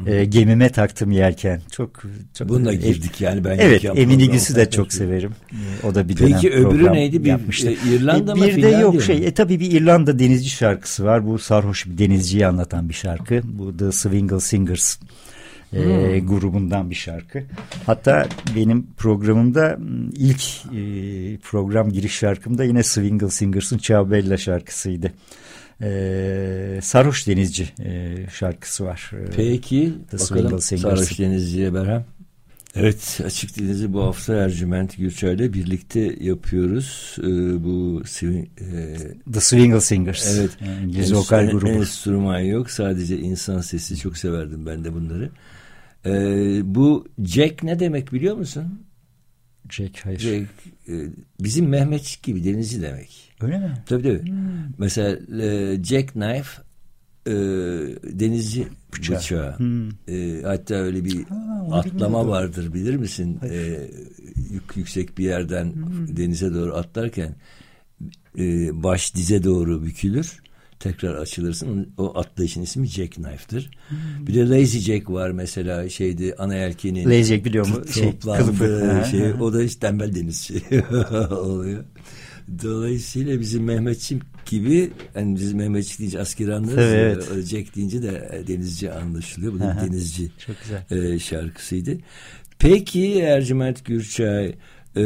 Speaker 2: E, gemime taktım yerken. Çok, çok
Speaker 1: Bununla girdik yani ben.
Speaker 2: Evet Emine Güs'ü de çok severim. E, o da bir
Speaker 1: Peki öbürü neydi? Bir, yapmıştı. E, İrlanda e, mı?
Speaker 2: Bir de yok şey. E, tabii bir İrlanda denizci şarkısı var. Bu sarhoş bir denizciyi anlatan bir şarkı. Bu The Swingle Singers e, hmm. grubundan bir şarkı. Hatta benim programımda ilk e, program giriş şarkım da yine Swingle Singers'ın Ciao Bella şarkısıydı e, Sarhoş Denizci e, şarkısı var.
Speaker 1: Peki The bakalım Sarhoş Denizci'ye Berhem. Evet açık denizi bu hafta Ercüment Gürçay'la birlikte yapıyoruz. Ee, bu swing, e,
Speaker 2: The Swingle Singers.
Speaker 1: Evet.
Speaker 2: İngiliz vokal grubu.
Speaker 1: Enstrüman yok sadece insan sesi çok severdim ben de bunları. Ee, bu Jack ne demek biliyor musun?
Speaker 2: Jack hayır.
Speaker 1: Jack, e, bizim Mehmetçik gibi denizci demek.
Speaker 2: Öyle mi?
Speaker 1: Tabii tabii. Hmm. Mesela e, Jack Knife e, denizci bıçağı. bıçağı. Hmm. E, hatta öyle bir ha, atlama vardır bilir misin? E, yük, yüksek bir yerden hmm. denize doğru atlarken e, baş dize doğru bükülür. Tekrar açılırsın. O atlayışın ismi Jack Knife'dır. Hmm. Bir de Lazy Jack var mesela şeydi ana yelkenin.
Speaker 2: Lazy Jack biliyor mu? Şey,
Speaker 1: kılıfı. Şey, o da işte tembel denizci oluyor. Dolayısıyla bizim Mehmetçim gibi yani bizim Mehmetçik deyince askeri anlarız. Evet. Jack deyince de denizci anlaşılıyor. Bu da denizci
Speaker 2: Çok güzel.
Speaker 1: E, şarkısıydı. Peki Ercüment Gürçay e,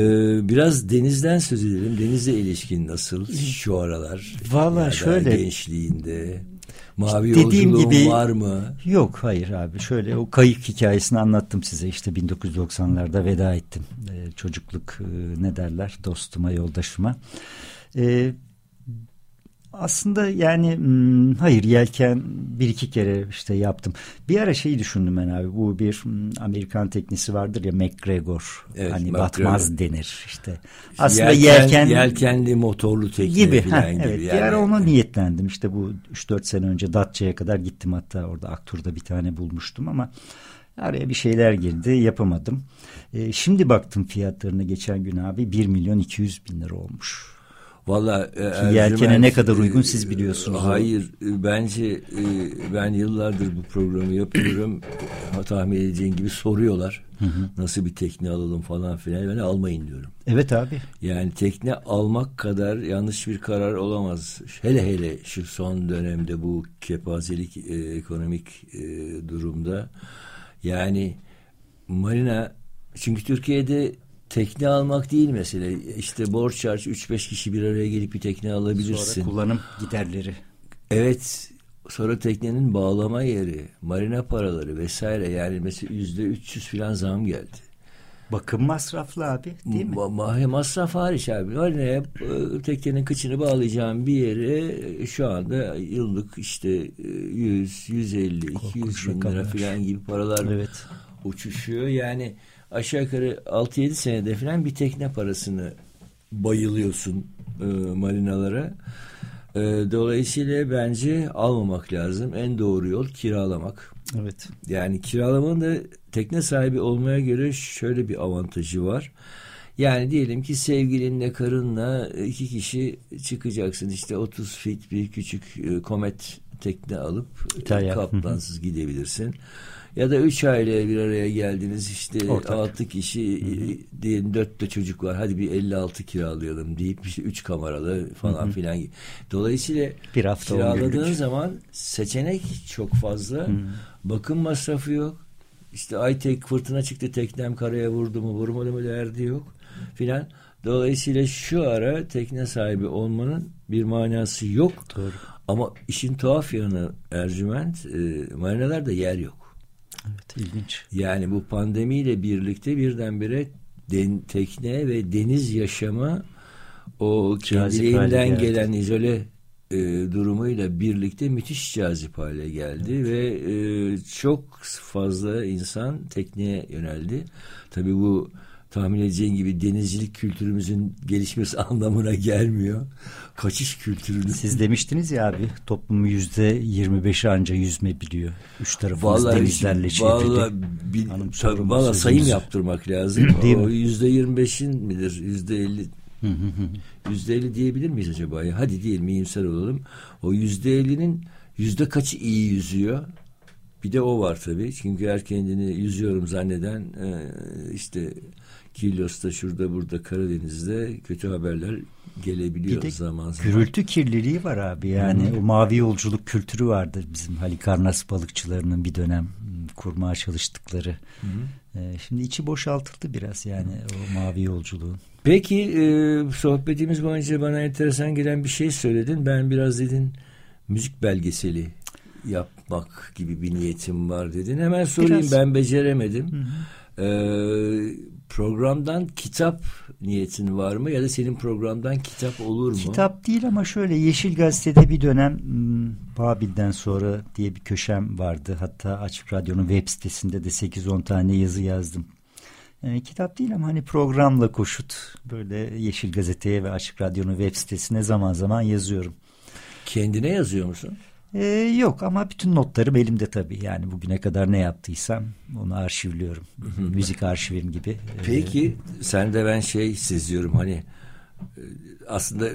Speaker 1: biraz denizden söz edelim. Denizle ilişkin nasıl şu aralar?
Speaker 2: Valla şöyle.
Speaker 1: Gençliğinde. Mavi Dediğim gibi var mı?
Speaker 2: Yok hayır abi. Şöyle o kayık hikayesini anlattım size. İşte 1990'larda veda ettim. Ee, çocukluk e, ne derler dostuma yoldaşıma. Ee, aslında yani hmm, hayır yelken bir iki kere işte yaptım. Bir ara şeyi düşündüm ben abi. Bu bir hmm, Amerikan teknisi vardır ya McGregor. Evet, hani McGregor. batmaz denir işte. Aslında yelken, yelken
Speaker 1: yelkenli motorlu tekne gibi. Ha,
Speaker 2: gibi. Evet. Yani. Bir ara ona niyetlendim. İşte bu 3-4 sene önce Datça'ya kadar gittim hatta orada Aktur'da bir tane bulmuştum ama araya bir şeyler girdi yapamadım. Ee, şimdi baktım fiyatlarına geçen gün abi 1 milyon 200 bin lira olmuş.
Speaker 1: Valla
Speaker 2: e, yelkene ne kadar uygun siz biliyorsunuz.
Speaker 1: Hayır e, bence e, ben yıllardır bu programı yapıyorum. Tahmin edeceğin gibi soruyorlar. Hı hı. Nasıl bir tekne alalım falan filan. Ben almayın diyorum.
Speaker 2: Evet abi.
Speaker 1: Yani tekne almak kadar yanlış bir karar olamaz. Hele hele şu son dönemde bu kepazelik e, ekonomik e, durumda. Yani marina çünkü Türkiye'de tekne almak değil mesele. İşte borç harç 3-5 kişi bir araya gelip bir tekne alabilirsin.
Speaker 2: Sonra kullanım giderleri.
Speaker 1: Evet. Sonra teknenin bağlama yeri, marina paraları vesaire yani mesela yüzde 300 falan zam geldi.
Speaker 2: Bakım masraflı abi değil mi?
Speaker 1: Ma masraf hariç abi. Marinaya e, teknenin kıçını bağlayacağım bir yere e, şu anda yıllık işte 100, 150, Korkunç 200 bin lira falan gibi paralar evet. uçuşuyor. Yani aşağı yukarı 6-7 senede falan bir tekne parasını bayılıyorsun e, marinalara. E, dolayısıyla bence almamak lazım. En doğru yol kiralamak.
Speaker 2: Evet.
Speaker 1: Yani kiralamanın da tekne sahibi olmaya göre şöyle bir avantajı var. Yani diyelim ki sevgilinle karınla iki kişi çıkacaksın. İşte 30 fit bir küçük e, komet tekne alıp İtalya. kaptansız gidebilirsin. Ya da üç aile bir araya geldiniz işte Ortak. altı kişi Hı-hı. diyelim dört de çocuk var hadi bir 56 kiralayalım deyip işte üç kameralı falan Hı-hı. filan. Dolayısıyla bir hafta kiraladığın zaman seçenek çok fazla. Hı-hı. Bakım masrafı yok. İşte ay tek fırtına çıktı teknem karaya vurdu mu vurmadı mı derdi yok filan. Dolayısıyla şu ara tekne sahibi olmanın bir manası yok.
Speaker 2: Doğru.
Speaker 1: Ama işin tuhaf yanı Ercüment e, marinalarda yer yok.
Speaker 2: Evet ilginç.
Speaker 1: Yani bu pandemiyle birlikte birdenbire den, tekne ve deniz yaşamı o kendiliğinden gelen izole e, durumuyla birlikte müthiş cazip hale geldi evet. ve e, çok fazla insan tekneye yöneldi. Tabii bu tahmin edeceğin gibi denizcilik kültürümüzün gelişmesi anlamına gelmiyor. Kaçış kültürünü.
Speaker 2: Siz demiştiniz ya abi toplumun yüzde yirmi beşi anca yüzme biliyor. Üç tarafımız vallahi, denizlerle çevrili. Valla,
Speaker 1: bil, tabii, valla sayım yaptırmak lazım. Değil o yüzde yirmi beşin midir? Yüzde elli Yüzde elli diyebilir miyiz acaba? Ya? Hadi diyelim iyimser olalım. O yüzde ellinin yüzde kaçı iyi yüzüyor? Bir de o var tabii. Çünkü her kendini yüzüyorum zanneden e, işte Kilyos'ta şurada burada Karadeniz'de kötü haberler gelebiliyor bir de zaman zaman.
Speaker 2: Gürültü kirliliği var abi yani hmm. o mavi yolculuk kültürü vardır bizim Halikarnas balıkçılarının bir dönem hmm, kurmaya çalıştıkları. Hmm. Ee, şimdi içi boşaltıldı biraz yani o mavi yolculuğun.
Speaker 1: Peki e, sohbetimiz boyunca bana enteresan gelen bir şey söyledin. Ben biraz dedin müzik belgeseli yapmak gibi bir niyetim var dedin. Hemen sorayım biraz. ben beceremedim. Hı Ee, programdan kitap niyetin var mı ya da senin programdan kitap olur mu?
Speaker 2: Kitap değil ama şöyle Yeşil Gazete'de bir dönem hmm, Babil'den sonra diye bir köşem vardı. Hatta Açık Radyo'nun web sitesinde de 8-10 tane yazı yazdım. E, kitap değil ama hani programla koşut böyle Yeşil Gazete'ye ve Açık Radyo'nun web sitesine zaman zaman yazıyorum.
Speaker 1: Kendine yazıyor musun?
Speaker 2: Ee, yok ama bütün notlarım elimde tabii. Yani bugüne kadar ne yaptıysam onu arşivliyorum. Müzik arşivim gibi. Ee,
Speaker 1: Peki sen de ben şey seziyorum hani e, aslında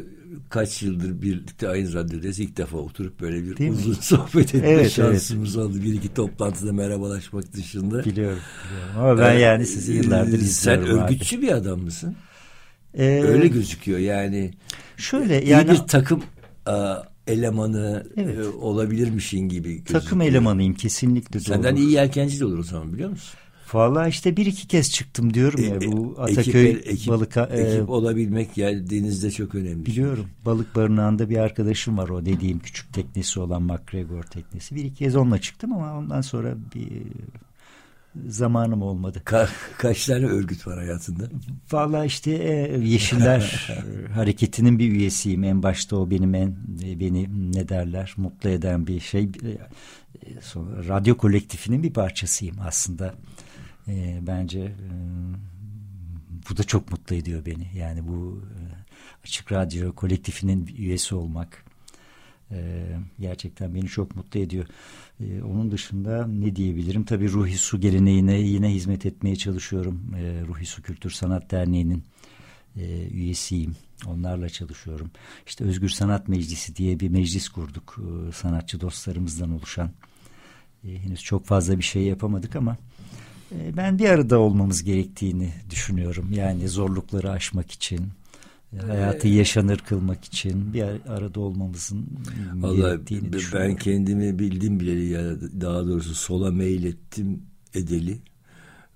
Speaker 1: kaç yıldır birlikte aynı radyodayız ilk defa oturup böyle bir
Speaker 2: Değil mi?
Speaker 1: uzun sohbet etme
Speaker 2: Evet,
Speaker 1: şansımız oldu. Bir iki toplantıda merhabalaşmak dışında.
Speaker 2: Biliyorum, biliyorum. Ama ben
Speaker 1: Ee,
Speaker 2: yani sizi yıllardır
Speaker 1: Sen
Speaker 2: izliyorum abi.
Speaker 1: örgütçü bir adam mısın?
Speaker 2: Ee,
Speaker 1: Öyle gözüküyor yani.
Speaker 2: Şöyle yani
Speaker 1: bir takım e, elemanı
Speaker 2: Evet.
Speaker 1: e, olabilirmişin gibi gözüküyor.
Speaker 2: takım elemanıyım kesinlikle doğru.
Speaker 1: Senden iyi yelkenci de olur o zaman biliyor musun?
Speaker 2: Valla işte bir iki kez çıktım diyorum ya
Speaker 1: E,
Speaker 2: bu
Speaker 1: ekip-
Speaker 2: Ataköy
Speaker 1: ekip,
Speaker 2: balık e,
Speaker 1: ekip olabilmek yani denizde çok önemli.
Speaker 2: biliyorum. Balık barınağında bir arkadaşım var o dediğim küçük teknesi olan MacGregor teknesi. Bir iki kez onunla çıktım ama ondan sonra bir zamanım olmadı.
Speaker 1: Ka- kaç tane örgüt var hayatında?
Speaker 2: Valla işte e, Yeşiller hareketinin bir üyesiyim. En başta o benim en e, beni ne derler mutlu eden bir şey. E, sonra radyo kolektifinin bir parçasıyım aslında. E, bence e, bu da çok mutlu ediyor beni. Yani bu e, açık radyo kolektifinin üyesi olmak e, gerçekten beni çok mutlu ediyor. E, onun dışında ne diyebilirim? Tabii Ruhi Su geleneğine yine hizmet etmeye çalışıyorum. E, Ruhi Su Kültür Sanat Derneği'nin e, üyesiyim. Onlarla çalışıyorum. İşte Özgür Sanat Meclisi diye bir meclis kurduk. E, sanatçı dostlarımızdan oluşan. E, henüz çok fazla bir şey yapamadık ama e, ben bir arada olmamız gerektiğini düşünüyorum. Yani zorlukları aşmak için, hayatı yaşanır kılmak için bir ar- arada olmamızın gerektiğini
Speaker 1: ben kendimi bildim bileli ya daha doğrusu sola meylettim edeli.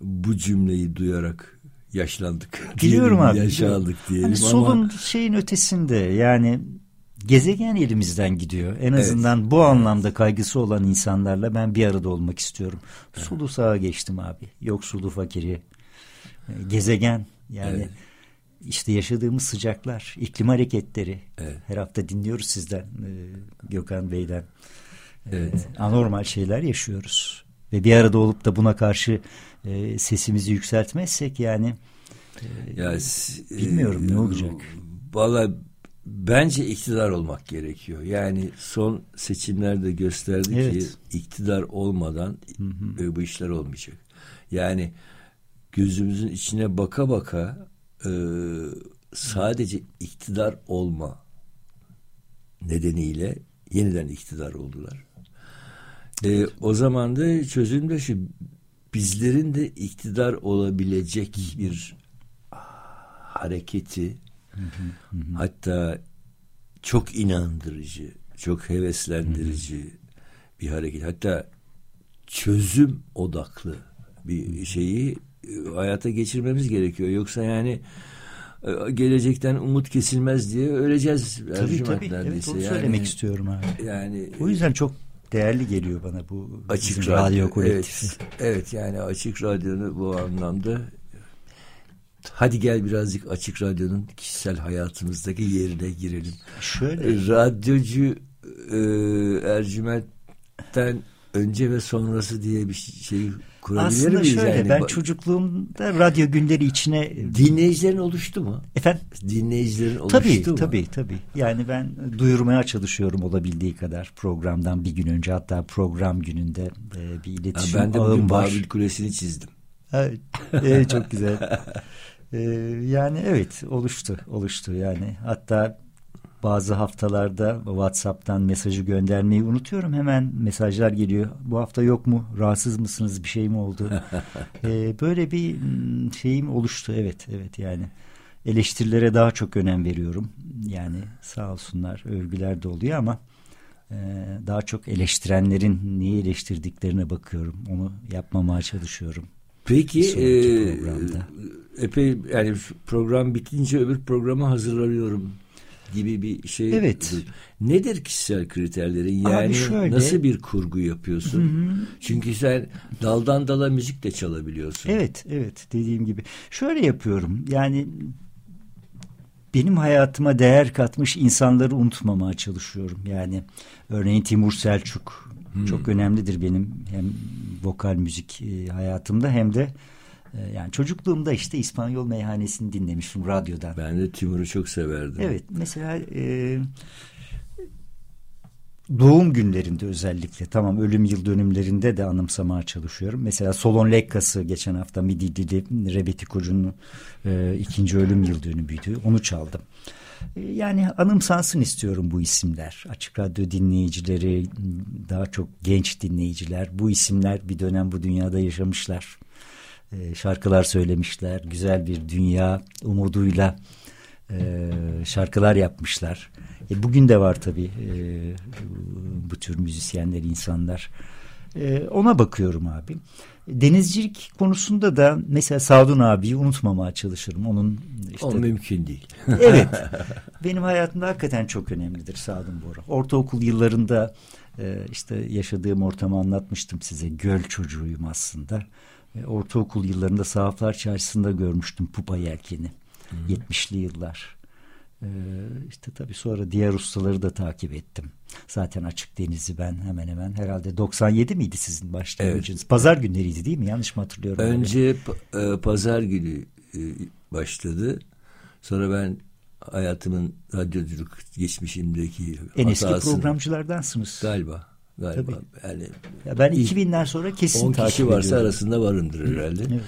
Speaker 1: Bu cümleyi duyarak yaşlandık.
Speaker 2: Biliyorum abi.
Speaker 1: Yaş
Speaker 2: biliyorum.
Speaker 1: aldık diyelim
Speaker 2: Hani
Speaker 1: ama
Speaker 2: solun şeyin ötesinde yani gezegen elimizden gidiyor. En azından bu anlamda kaygısı olan insanlarla ben bir arada olmak istiyorum. Sulu sağa geçtim abi. Yoksulu fakiri. e, Gezegen yani
Speaker 1: Evet.
Speaker 2: İşte yaşadığımız sıcaklar, iklim hareketleri.
Speaker 1: Evet.
Speaker 2: Her hafta dinliyoruz sizden e, Gökhan Bey'den. E,
Speaker 1: Evet.
Speaker 2: anormal şeyler yaşıyoruz. Ve bir arada olup da buna karşı e, sesimizi yükseltmezsek yani
Speaker 1: ya,
Speaker 2: bilmiyorum ne olacak.
Speaker 1: Valla bence iktidar olmak gerekiyor. Yani son seçimlerde gösterdi ki
Speaker 2: Evet.
Speaker 1: iktidar olmadan e, bu işler olmayacak. Yani gözümüzün içine baka baka e, sadece iktidar olma nedeniyle yeniden iktidar oldular. E, o zaman da çözüm de şu bizlerin de iktidar olabilecek bir hareketi hatta çok inandırıcı, çok heveslendirici bir hareket. Hatta çözüm odaklı bir şeyi hayata geçirmemiz gerekiyor. Yoksa yani e, gelecekten umut kesilmez diye öleceğiz.
Speaker 2: Tabii tabii. Evet, onu
Speaker 1: Yani-
Speaker 2: söylemek istiyorum abi.
Speaker 1: Yani
Speaker 2: O yüzden çok değerli geliyor bana bu
Speaker 1: açık radyo,
Speaker 2: radyo kolektifi.
Speaker 1: Evet, evet yani açık radyonu bu anlamda hadi gel birazcık açık radyonun kişisel hayatımızdaki yerine girelim.
Speaker 2: Şöyle
Speaker 1: Radyocu e, Ercüment'ten önce ve sonrası diye bir şey kurabilir
Speaker 2: aslında
Speaker 1: miyiz?
Speaker 2: şöyle
Speaker 1: yani?
Speaker 2: ben çocukluğumda radyo günleri içine
Speaker 1: Dinleyicilerin oluştu mu?
Speaker 2: efendim
Speaker 1: Dinleyicilerin oluştu
Speaker 2: tabii
Speaker 1: mu?
Speaker 2: tabii tabii. Yani ben duyurmaya çalışıyorum olabildiği kadar programdan bir gün önce hatta program gününde e, bir
Speaker 1: Ha,
Speaker 2: iletişim
Speaker 1: ben de bugün
Speaker 2: var.
Speaker 1: Babil Kulesi'ni çizdim.
Speaker 2: Evet, e, çok güzel. E, yani evet oluştu, oluştu yani. Hatta bazı haftalarda WhatsApp'tan mesajı göndermeyi unutuyorum. Hemen mesajlar geliyor. Bu hafta yok mu? Rahatsız mısınız? Bir şey mi oldu? E, böyle bir mm, şeyim oluştu. Evet, evet yani. Eleştirilere daha çok önem veriyorum. Yani sağ olsunlar övgüler de oluyor ama e, daha çok eleştirenlerin neyi eleştirdiklerine bakıyorum. Onu yapmamaya çalışıyorum.
Speaker 1: Peki e,
Speaker 2: programda.
Speaker 1: epey yani program bitince öbür programa hazırlanıyorum gibi bir şey.
Speaker 2: Evet.
Speaker 1: Nedir kişisel kriterlerin?
Speaker 2: Abi
Speaker 1: Yani
Speaker 2: şöyle-
Speaker 1: nasıl bir kurgu yapıyorsun? Çünkü sen daldan dala müzik de çalabiliyorsun.
Speaker 2: Evet, evet dediğim gibi. Şöyle yapıyorum. Yani benim hayatıma değer katmış insanları unutmamaya çalışıyorum. Yani örneğin Timur Selçuk çok önemlidir benim hem vokal müzik e, hayatımda hem de yani çocukluğumda işte İspanyol meyhanesini dinlemiştim radyodan.
Speaker 1: Ben de Timur'u çok severdim.
Speaker 2: Evet mesela e, doğum günlerinde özellikle tamam ölüm yıl dönümlerinde de anımsamaya çalışıyorum. Mesela Solon Lekkası geçen hafta Midilli'de Rebeti Kocu'nun e, ikinci ölüm yıl dönümüydü. Onu çaldım. E, yani anımsansın istiyorum bu isimler. Açık Radyo dinleyicileri, daha çok genç dinleyiciler. Bu isimler bir dönem bu dünyada yaşamışlar. E, şarkılar söylemişler. Güzel bir dünya umuduyla e, şarkılar yapmışlar. E, bugün de var tabii e, bu tür müzisyenler, insanlar. E, ona bakıyorum abi. Denizcilik konusunda da mesela Sadun abiyi unutmamaya çalışırım. Onun işte
Speaker 1: O mümkün değil.
Speaker 2: evet. Benim hayatımda hakikaten çok önemlidir Sadun Bora. Ortaokul yıllarında e, işte yaşadığım ortamı anlatmıştım size. Göl çocuğuyum aslında. E, ortaokul yıllarında Sahaflar Çarşısı'nda görmüştüm pupa yelkeni. 70'li yıllar. E, işte tabii sonra diğer ustaları da takip ettim. Zaten Açık Deniz'i ben hemen hemen herhalde 97 miydi sizin başlangıcınız? Pazar günleriydi değil mi? Yanlış mı hatırlıyorum?
Speaker 1: Önce e, pazar günü e, başladı. Sonra ben hayatımın radyoculuk geçmişimdeki
Speaker 2: en eski programcılardansınız.
Speaker 1: Galiba. Galiba.
Speaker 2: Tabii.
Speaker 1: Yani
Speaker 2: Ya ben
Speaker 1: İlk
Speaker 2: 2000'den sonra kesin
Speaker 1: 10
Speaker 2: takip
Speaker 1: varsa
Speaker 2: ediyorum.
Speaker 1: arasında varımdır herhalde.
Speaker 2: Evet.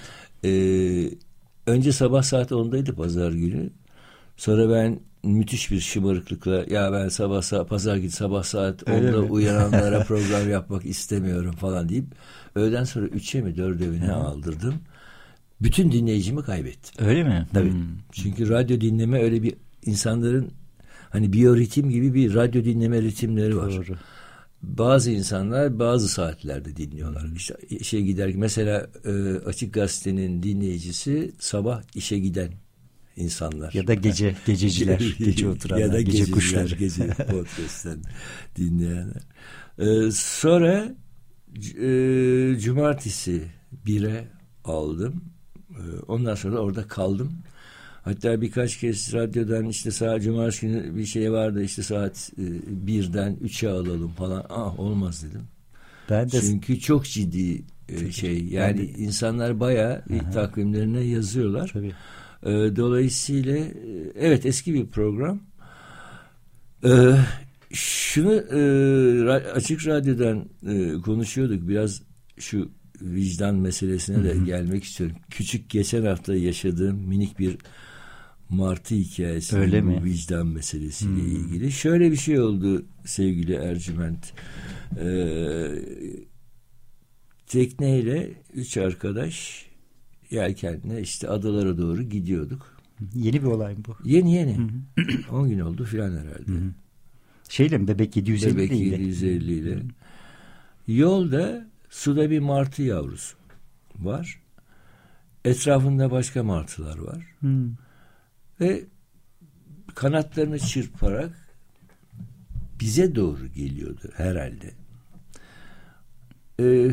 Speaker 1: Ee, önce sabah saat 10'daydı pazar günü. Sonra ben müthiş bir şımarıklıkla ya ben sabah saat pazar günü sabah saat
Speaker 2: Öyle
Speaker 1: 10'da
Speaker 2: mi?
Speaker 1: uyananlara program yapmak istemiyorum falan deyip öğleden sonra 3'e mi 4'e mi ne aldırdım. Bütün dinleyicimi kaybettim.
Speaker 2: Öyle mi?
Speaker 1: Tabii.
Speaker 2: Hmm.
Speaker 1: Çünkü radyo dinleme öyle bir insanların hani biyoritim gibi bir radyo dinleme ritimleri var.
Speaker 2: Doğru.
Speaker 1: Bazı insanlar bazı saatlerde dinliyorlar. İşte işe gider mesela e, Açık Gazete'nin dinleyicisi sabah işe giden insanlar.
Speaker 2: Ya da gece gececiler, gece oturanlar,
Speaker 1: ya da
Speaker 2: gece
Speaker 1: gececiler,
Speaker 2: kuşları.
Speaker 1: Gece podcast'ten dinleyenler. E, sonra e, cumartesi 1'e aldım. E, ondan sonra orada kaldım. Hatta birkaç kez radyodan işte saat cumartesi günü bir şey vardı işte saat e, birden üçe alalım falan. Ah olmaz dedim.
Speaker 2: Ben de
Speaker 1: Çünkü çok ciddi e, şey yani insanlar bayağı bir takvimlerine yazıyorlar.
Speaker 2: tabii.
Speaker 1: E, dolayısıyla e, evet eski bir program. E, şunu e, açık radyodan e, konuşuyorduk biraz şu vicdan meselesine de gelmek istiyorum. Küçük geçen hafta yaşadığım minik bir martı hikayesi
Speaker 2: Öyle
Speaker 1: bu
Speaker 2: mi?
Speaker 1: vicdan meselesiyle ilgili. Şöyle bir şey oldu sevgili Ercüment. Ee, tekneyle üç arkadaş yelkenle işte adalara doğru gidiyorduk.
Speaker 2: Yeni bir olay mı bu?
Speaker 1: Yeni yeni. 10 gün oldu filan herhalde.
Speaker 2: Şeyle mi? Bebek 750
Speaker 1: Bebek
Speaker 2: ile.
Speaker 1: 750 ile. Yolda suda bir martı yavrusu var. Etrafında başka martılar var.
Speaker 2: Hmm.
Speaker 1: Ve kanatlarını çırparak bize doğru geliyordu herhalde. Ee,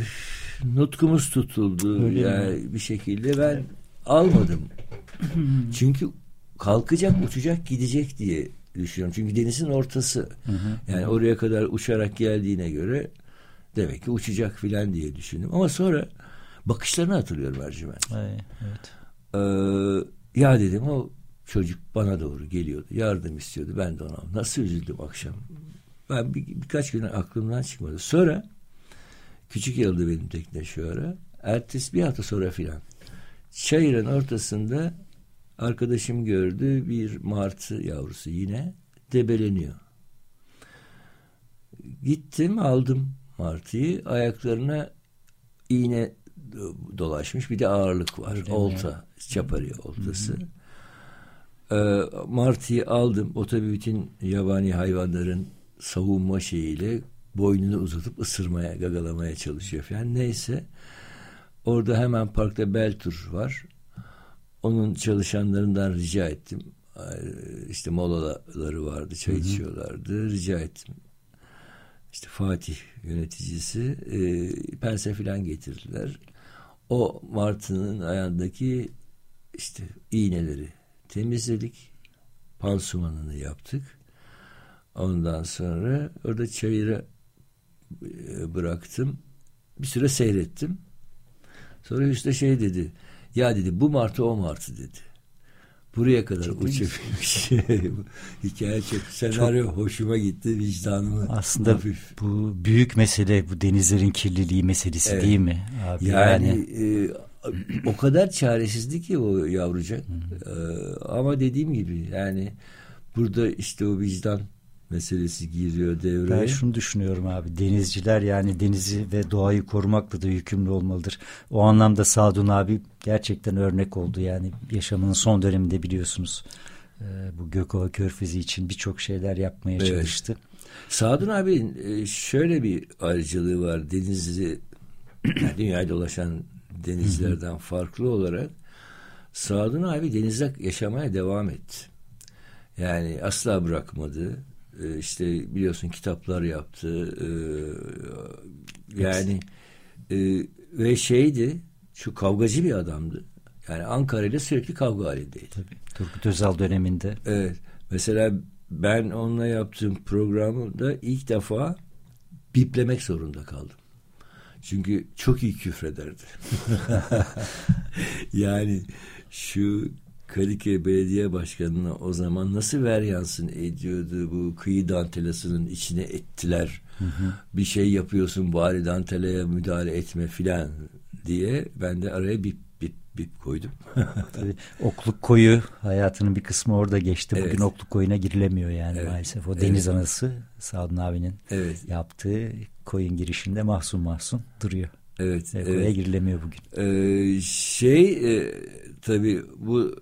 Speaker 1: nutkumuz tutuldu
Speaker 2: Öyle
Speaker 1: yani bir şekilde ben almadım. Çünkü kalkacak, uçacak, gidecek diye düşünüyorum. Çünkü denizin ortası. Yani oraya kadar uçarak geldiğine göre demek ki uçacak filan diye düşündüm. Ama sonra bakışlarını hatırlıyorum Ercüment.
Speaker 2: Evet.
Speaker 1: Ee, ya dedim o çocuk bana doğru geliyordu. Yardım istiyordu. Ben de ona nasıl üzüldüm akşam. Ben bir, birkaç gün aklımdan çıkmadı. Sonra küçük yıldı benim tekne şu ara. Ertesi bir hafta sonra filan. Çayırın ortasında arkadaşım gördü bir martı yavrusu yine debeleniyor. Gittim aldım martıyı ayaklarına iğne dolaşmış bir de ağırlık var.
Speaker 2: Öyle mi?
Speaker 1: Olta, çapari oltası. Ee, martıyı aldım. O tabii bütün yabani hayvanların savunma şeyiyle boynunu uzatıp ısırmaya, gagalamaya çalışıyor falan. Neyse. Orada hemen parkta Beltur var. Onun çalışanlarından rica ettim. işte molaları vardı, çay içiyorlardı. Rica ettim. İşte Fatih yöneticisi e, pense filan getirdiler. O martının ayağındaki işte iğneleri temizledik. Pansumanını yaptık. Ondan sonra orada çayıra e, bıraktım. Bir süre seyrettim. Sonra Hüsnü şey dedi. Ya dedi bu martı o martı dedi. Buraya kadar uçabilmiş. Hikaye çok senaryo çok, hoşuma gitti vicdanımı.
Speaker 2: Aslında hafif. bu büyük mesele bu denizlerin kirliliği meselesi evet. değil mi?
Speaker 1: Abi? Yani, yani e, o kadar çaresizdi ki o yavrucak. E, ama dediğim gibi yani burada işte o vicdan meselesi giriyor devreye.
Speaker 2: Ben şunu düşünüyorum abi denizciler yani denizi ve doğayı korumakla da yükümlü olmalıdır. O anlamda Sadun abi gerçekten örnek oldu yani yaşamının son döneminde biliyorsunuz e, bu Gökova Körfezi için birçok şeyler yapmaya evet. çalıştı.
Speaker 1: Sadun abi e, şöyle bir ayrıcalığı var denizi yani dünyaya dolaşan denizlerden farklı olarak Sadun abi denizde yaşamaya devam etti. Yani asla bırakmadı. Ee, işte biliyorsun kitaplar yaptı. Ee, yani e, ve şeydi şu kavgacı bir adamdı. Yani Ankara ile sürekli kavga halindeydi.
Speaker 2: Tabii. Turgut Özal döneminde.
Speaker 1: Evet. Mesela ben onunla yaptığım programı da ilk defa biplemek zorunda kaldım. Çünkü çok iyi küfrederdi. yani şu Kadıköy Belediye Başkanı'na o zaman nasıl ver yansın ediyordu bu kıyı dantelasının içine ettiler. Hı hı. Bir şey yapıyorsun bari dantelaya müdahale etme filan diye ben de araya bir bip bip koydum.
Speaker 2: Tabii, okluk koyu hayatının bir kısmı orada geçti. Bugün evet. okluk koyuna girilemiyor yani evet. maalesef. O deniz evet. anası Sadun abinin evet. yaptığı koyun girişinde mahzun mahzun duruyor. Evet. Ve evet. girilemiyor bugün.
Speaker 1: Ee, şey e, tabii bu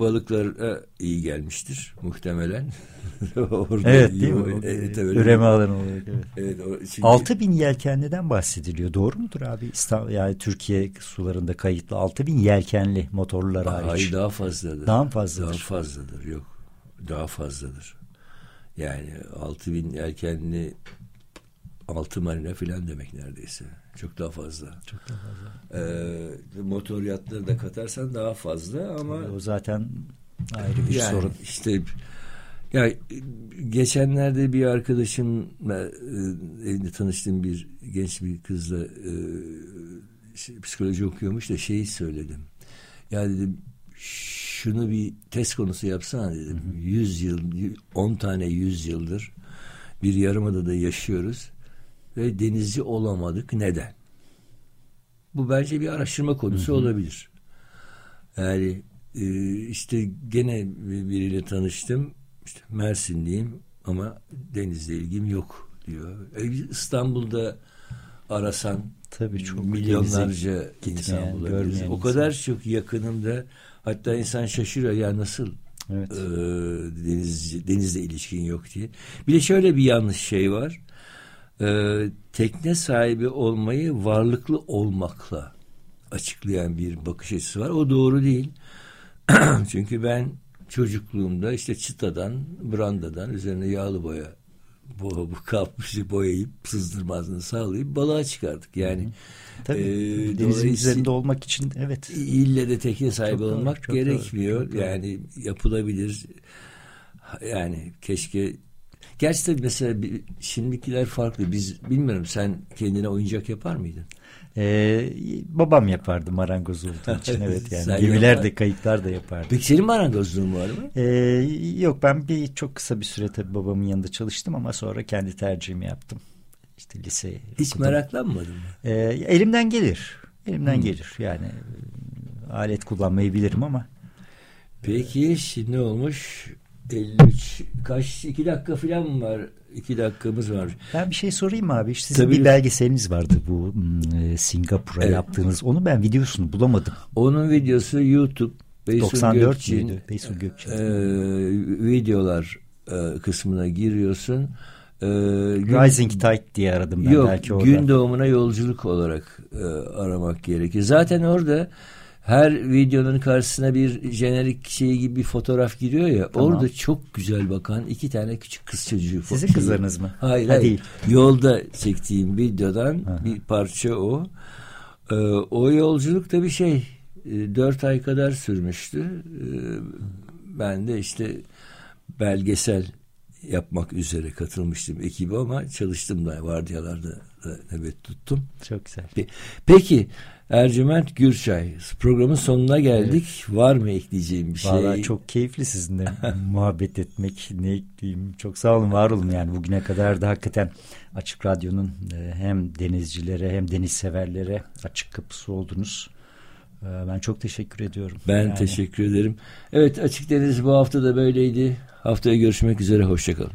Speaker 1: balıklara iyi gelmiştir muhtemelen.
Speaker 2: Orada evet değil mi? Evet, evet, Üreme alanı olarak. Evet. evet o, çünkü... 6 bin yelkenliden bahsediliyor. Doğru mudur abi? İstanbul, yani Türkiye sularında kayıtlı 6 bin yelkenli motorlular hariç.
Speaker 1: Hayır daha fazladır.
Speaker 2: Daha fazladır?
Speaker 1: Daha fazladır yok. Daha fazladır. Yani 6 bin yelkenli altı marina filan demek neredeyse. Çok daha fazla.
Speaker 2: Çok daha fazla.
Speaker 1: Ee, motor yatları da katarsan daha fazla ama
Speaker 2: o zaten ayrı bir yani sorun.
Speaker 1: İşte ya geçenlerde bir arkadaşımla e, evinde tanıştığım bir genç bir kızla e, şey, psikoloji okuyormuş da şeyi söyledim. Ya dedim şunu bir test konusu yapsana dedim. Yüz yıl, on tane yüz yıldır bir yarımadada yaşıyoruz ve denizci olamadık. Neden? Bu bence bir araştırma konusu hı hı. olabilir. Yani e, işte gene biriyle tanıştım. İşte Mersinliyim ama denizle ilgim yok diyor. E, İstanbul'da arasan tabii çok milyonlarca insan bulabiliriz. O kadar insan. çok yakınımda hatta insan şaşırıyor ya nasıl evet. e, deniz denizle ilişkin yok diye. Bir de şöyle bir yanlış şey var e, tekne sahibi olmayı varlıklı olmakla açıklayan bir bakış açısı var. O doğru değil. Çünkü ben çocukluğumda işte çıtadan, brandadan üzerine yağlı boya bu, bu kapmışı boyayıp sızdırmazını sağlayıp balığa çıkardık. Yani
Speaker 2: Tabii, e, denizin üzerinde olmak için evet.
Speaker 1: İlle de tekne sahibi çok olmak doğru, gerekmiyor. Doğru, çok yani doğru. yapılabilir. Yani keşke Gerçi tabii mesela şimdikiler farklı. Biz bilmiyorum sen kendine oyuncak yapar mıydın?
Speaker 2: Ee, babam yapardı marangoz olduğu için evet yani gemiler yapar. de kayıklar da yapardı.
Speaker 1: Peki senin marangozluğun var mı?
Speaker 2: Ee, yok ben bir çok kısa bir süre tabii babamın yanında çalıştım ama sonra kendi tercihimi yaptım. İşte lise.
Speaker 1: Hiç okudum. meraklanmadın mı?
Speaker 2: Ee, elimden gelir. Elimden hmm. gelir yani alet kullanmayı bilirim ama.
Speaker 1: Peki şimdi olmuş 53 kaç iki dakika falan var? İki dakikamız var.
Speaker 2: Ben bir şey sorayım mı abi? Sizin Tabii. bir belgeseliniz vardı bu hmm, e, Singapur'a evet. yaptığınız. Onu ben videosunu bulamadım.
Speaker 1: Onun videosu YouTube.
Speaker 2: Beysun 94 Gökçin, müydü? Beysun Gökçin. E,
Speaker 1: videolar e, kısmına giriyorsun.
Speaker 2: E, gün, Rising Tide diye aradım ben
Speaker 1: yok,
Speaker 2: belki
Speaker 1: orada. Gün doğumuna yolculuk olarak e, aramak gerekir. Zaten orada her videonun karşısına bir jenerik şeyi gibi bir fotoğraf giriyor ya.
Speaker 2: Tamam.
Speaker 1: Orada çok güzel bakan iki tane küçük kız çocuğu.
Speaker 2: Sizin kızlarınız mı?
Speaker 1: Hayır,
Speaker 2: Ha,
Speaker 1: hayır.
Speaker 2: değil.
Speaker 1: Yolda çektiğim videodan
Speaker 2: Aha.
Speaker 1: bir parça o. Ee, o yolculuk da bir şey. e, Dört ay kadar sürmüştü. Ee, ben de işte belgesel yapmak üzere katılmıştım ekibi ama çalıştım da vardiyalarda da nöbet tuttum.
Speaker 2: Çok güzel.
Speaker 1: Peki Ercüment Gürçay programın sonuna geldik. Var mı ekleyeceğim bir şey?
Speaker 2: Vallahi çok keyifli sizinle muhabbet etmek. Ne ekleyeyim? Çok sağ olun, var olun yani bugüne kadar da hakikaten Açık Radyo'nun e, hem denizcilere hem deniz severlere açık kapısı oldunuz. E, Ben çok teşekkür ediyorum.
Speaker 1: Ben
Speaker 2: Yani
Speaker 1: teşekkür ederim. Evet Açık Deniz bu hafta da böyleydi. Haftaya görüşmek üzere. Hoşçakalın.